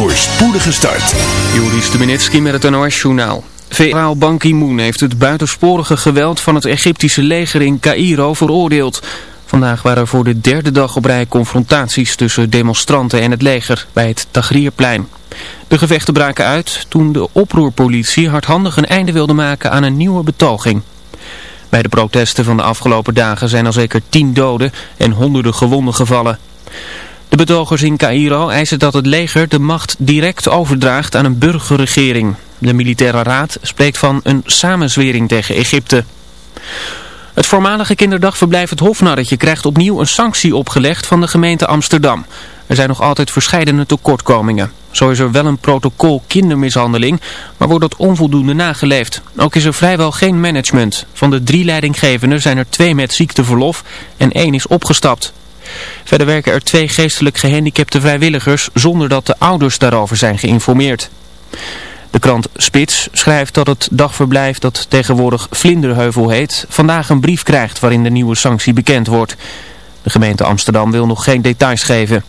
voor spoedige start. Joris Stubenitski met het NOS-journaal. VN Ban Ki-moon heeft het buitensporige geweld van het Egyptische leger in Cairo veroordeeld. Vandaag waren er voor de derde dag op rij confrontaties tussen demonstranten en het leger bij het Tahrirplein. De gevechten braken uit toen de oproerpolitie hardhandig een einde wilde maken aan een nieuwe betoging. Bij de protesten van de afgelopen dagen zijn al zeker tien doden en honderden gewonden gevallen. De betogers in Cairo eisen dat het leger de macht direct overdraagt aan een burgerregering. De militaire raad spreekt van een samenzwering tegen Egypte. Het voormalige kinderdagverblijf Het Hofnarretje krijgt opnieuw een sanctie opgelegd van de gemeente Amsterdam. Er zijn nog altijd verscheidene tekortkomingen. Zo is er wel een protocol kindermishandeling, maar wordt dat onvoldoende nageleefd. Ook is er vrijwel geen management. Van de drie leidinggevenden zijn er twee met ziekteverlof en één is opgestapt. Verder werken er twee geestelijk gehandicapte vrijwilligers zonder dat de ouders daarover zijn geïnformeerd. De krant Spits schrijft dat het dagverblijf dat tegenwoordig Vlinderheuvel heet vandaag een brief krijgt waarin de nieuwe sanctie bekend wordt. De gemeente Amsterdam wil nog geen details geven.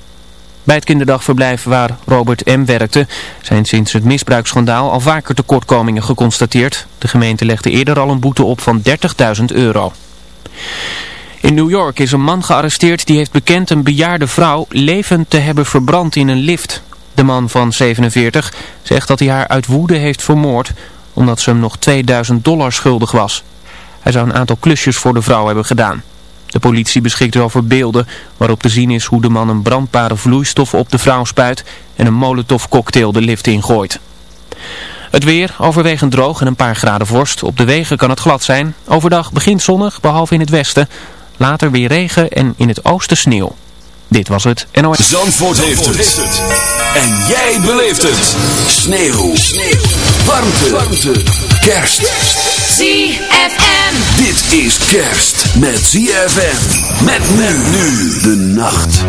Bij het kinderdagverblijf waar Robert M. werkte zijn sinds het misbruiksschandaal al vaker tekortkomingen geconstateerd. De gemeente legde eerder al een boete op van 30.000 euro. In New York is een man gearresteerd die heeft bekend een bejaarde vrouw levend te hebben verbrand in een lift. De man van 47 zegt dat hij haar uit woede heeft vermoord omdat ze hem nog 2000 dollar schuldig was. Hij zou een aantal klusjes voor de vrouw hebben gedaan. De politie beschikt over beelden waarop te zien is hoe de man een brandbare vloeistof op de vrouw spuit en een molotov cocktail de lift ingooit. Het weer overwegend droog en een paar graden vorst. Op de wegen kan het glad zijn. Overdag begint zonnig, behalve in het westen. Later weer regen en in het oosten sneeuw. Dit was het NOS. Zandvoort, heeft, het. En jij beleeft het. Sneeuw. Sneeuw. Warmte. Warmte. Kerst. ZFM. Dit is kerst met ZFM. Met men nu de nacht.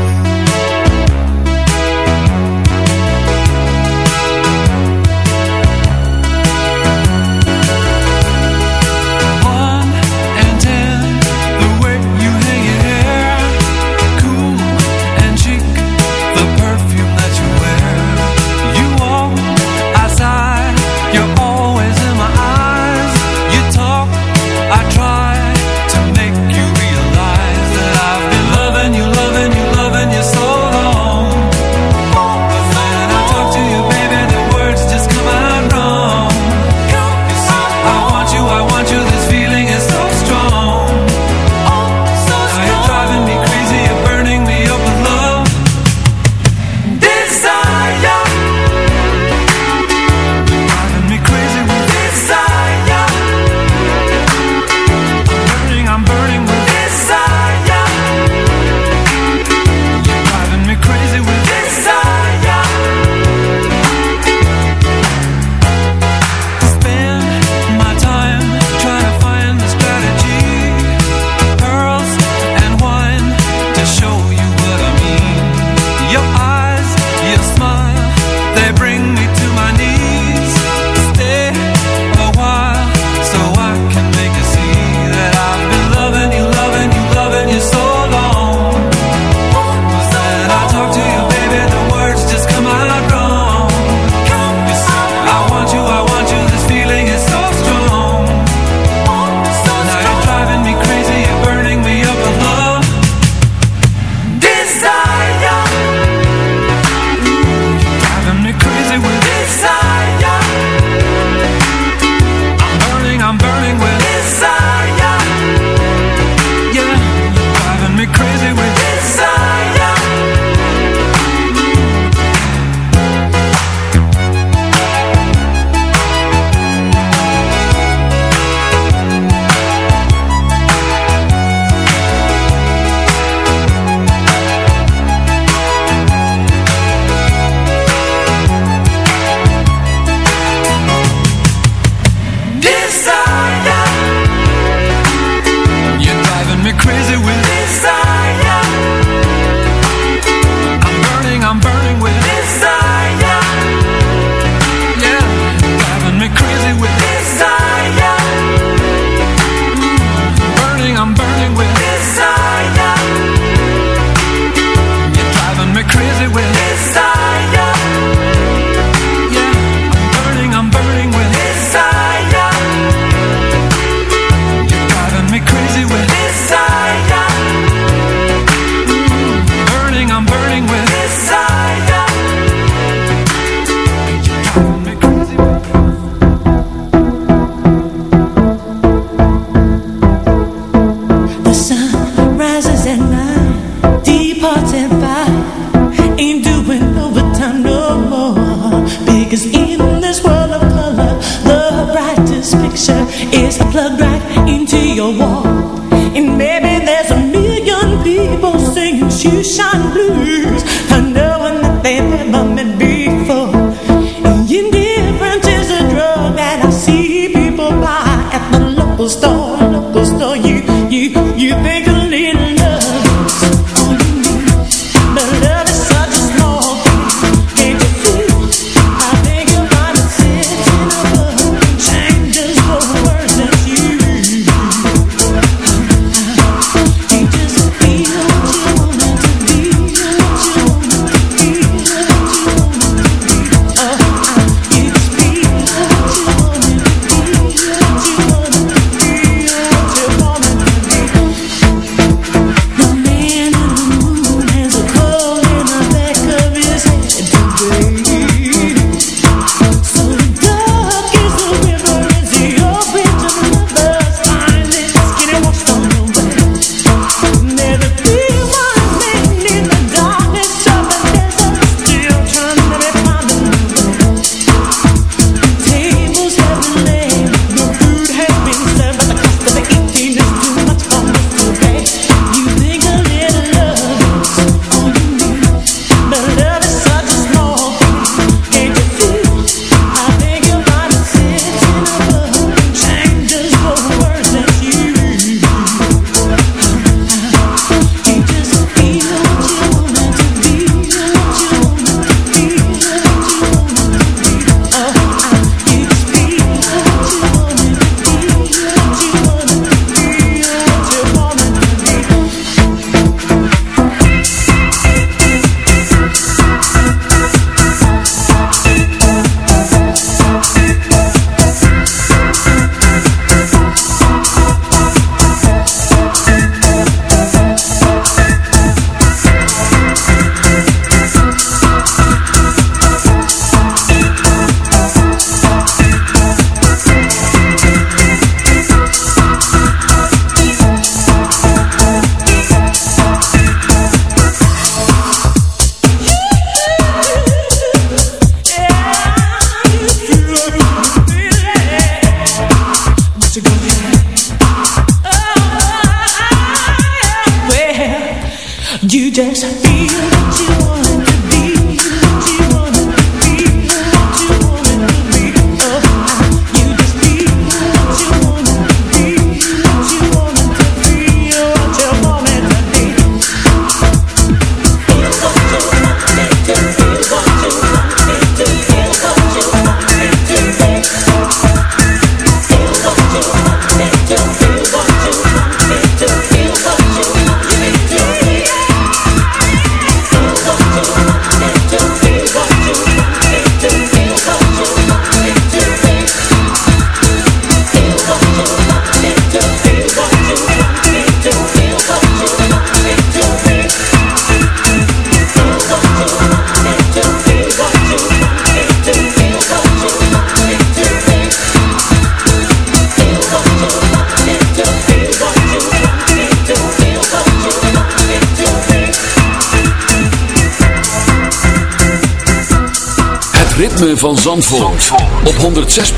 And maybe there's a million people singing shoeshine blues.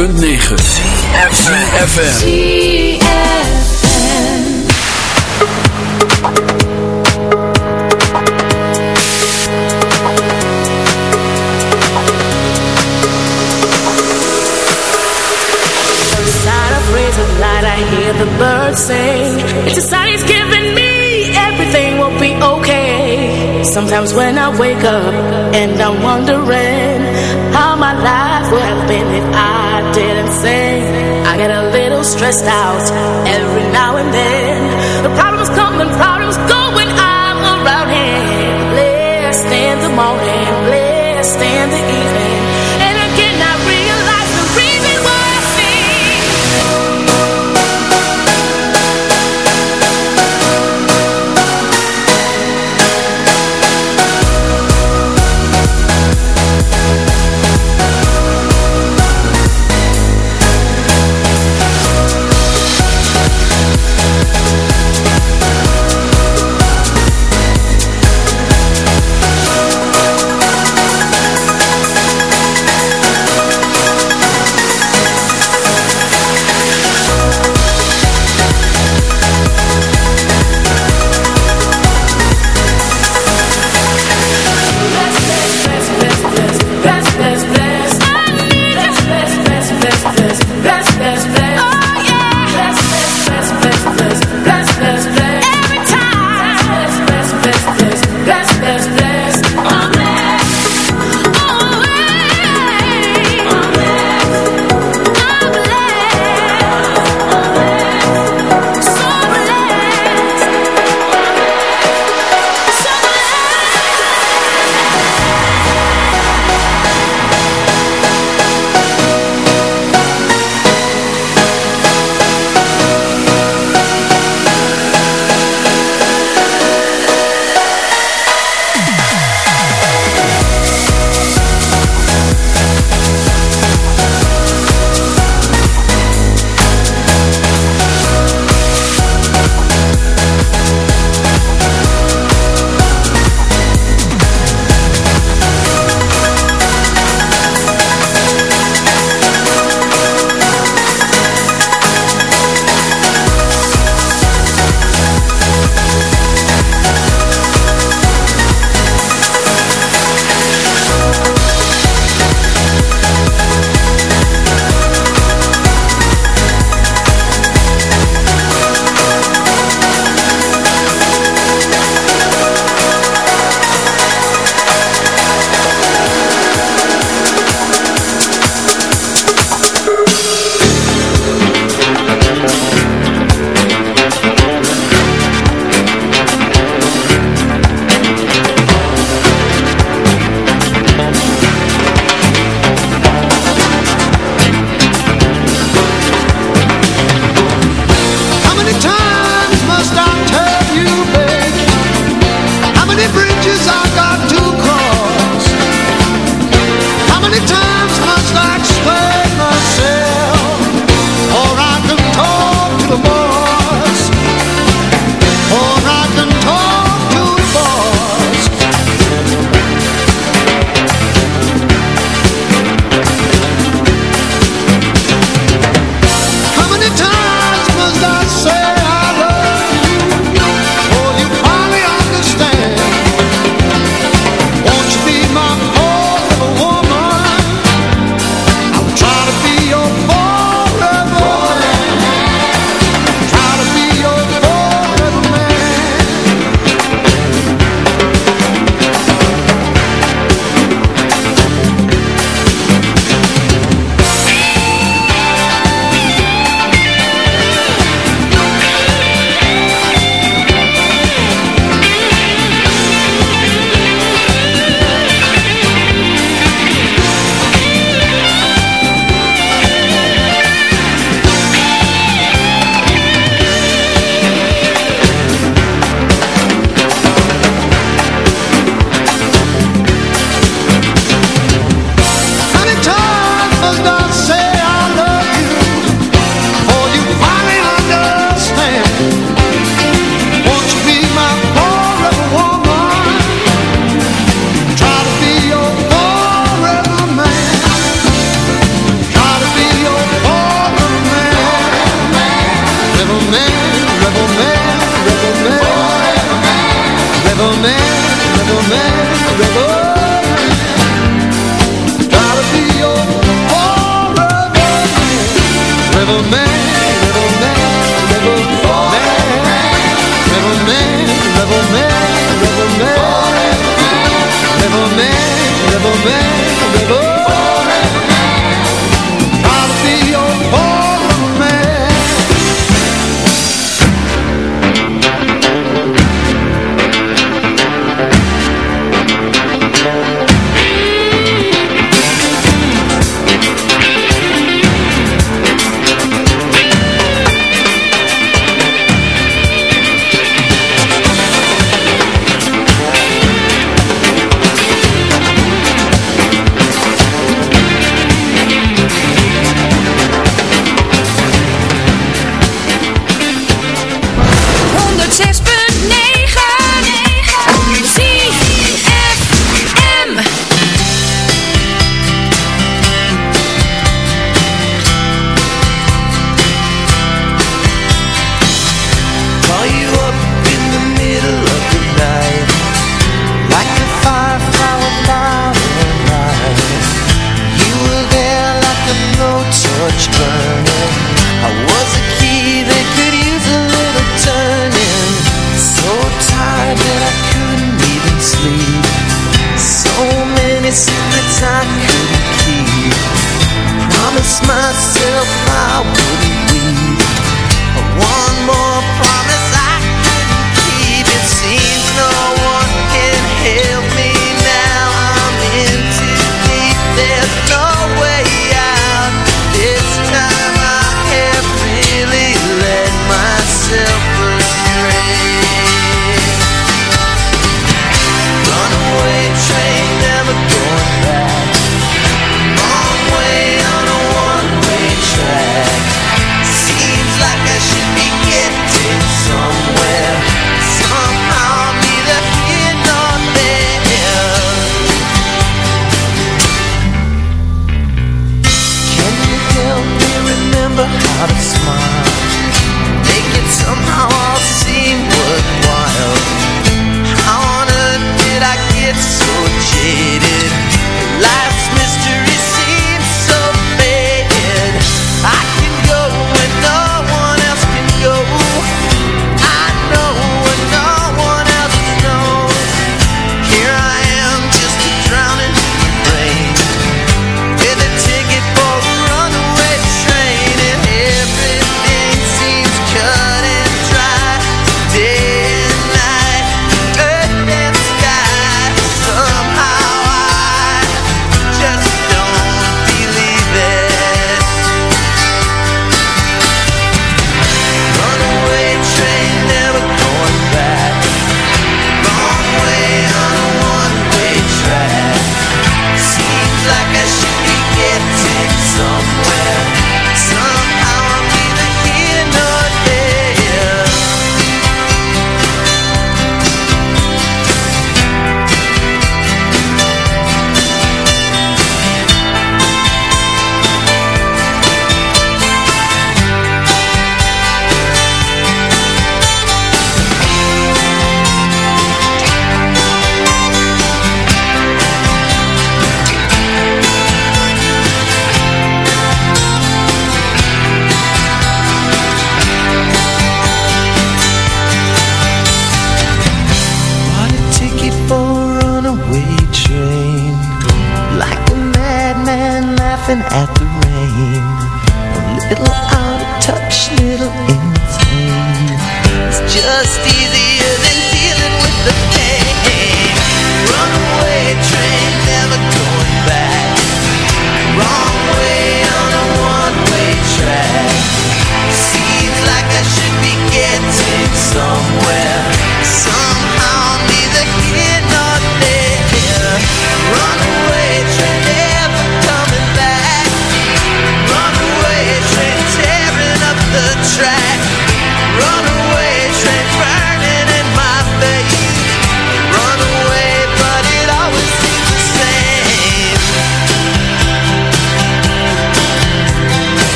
106.9 FM. the birds sing. Giving me everything will be okay. Sometimes when I wake up and I'm wondering would if I didn't sing. I get a little stressed out every now and then. The problems come and problems go when I'm around him. Blessed in the morning, blessed in the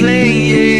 playing.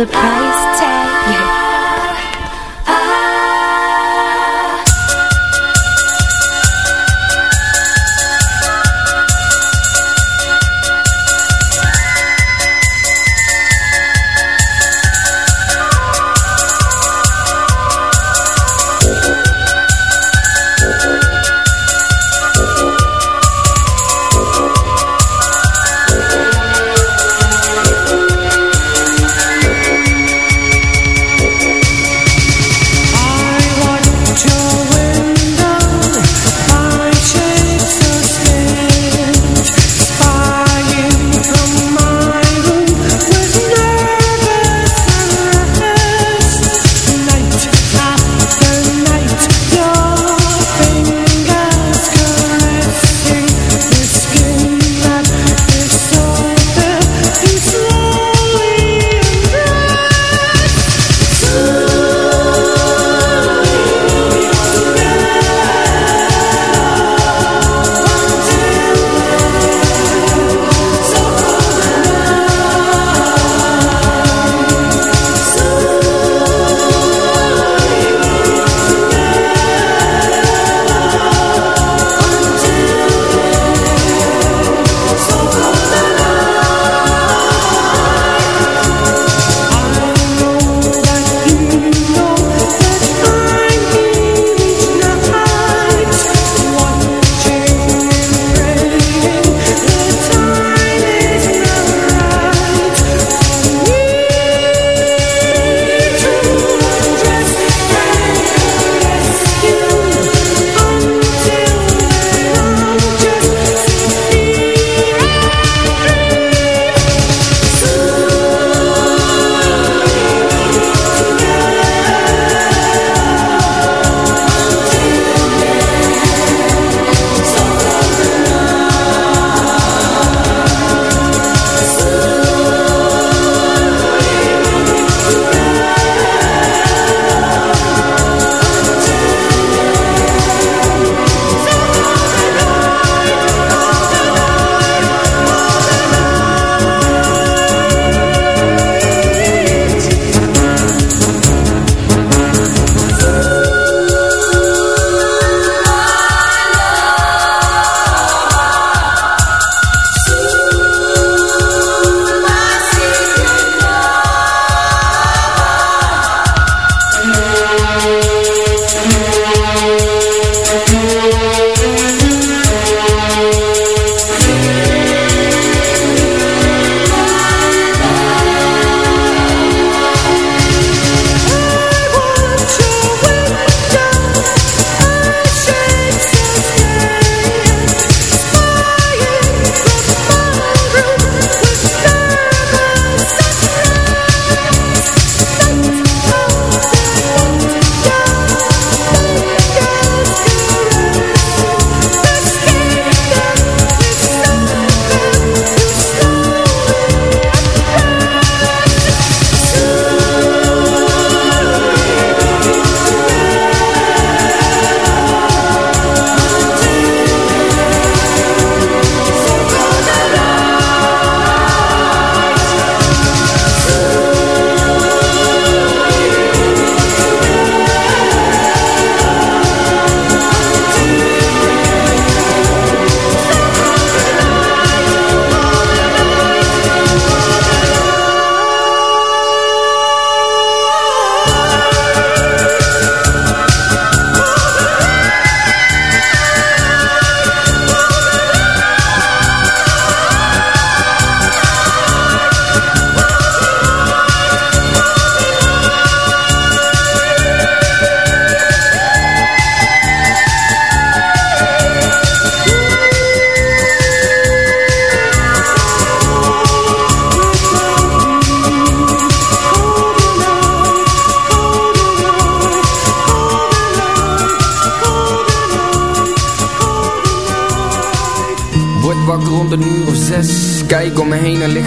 The price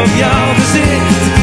op jouw gezicht.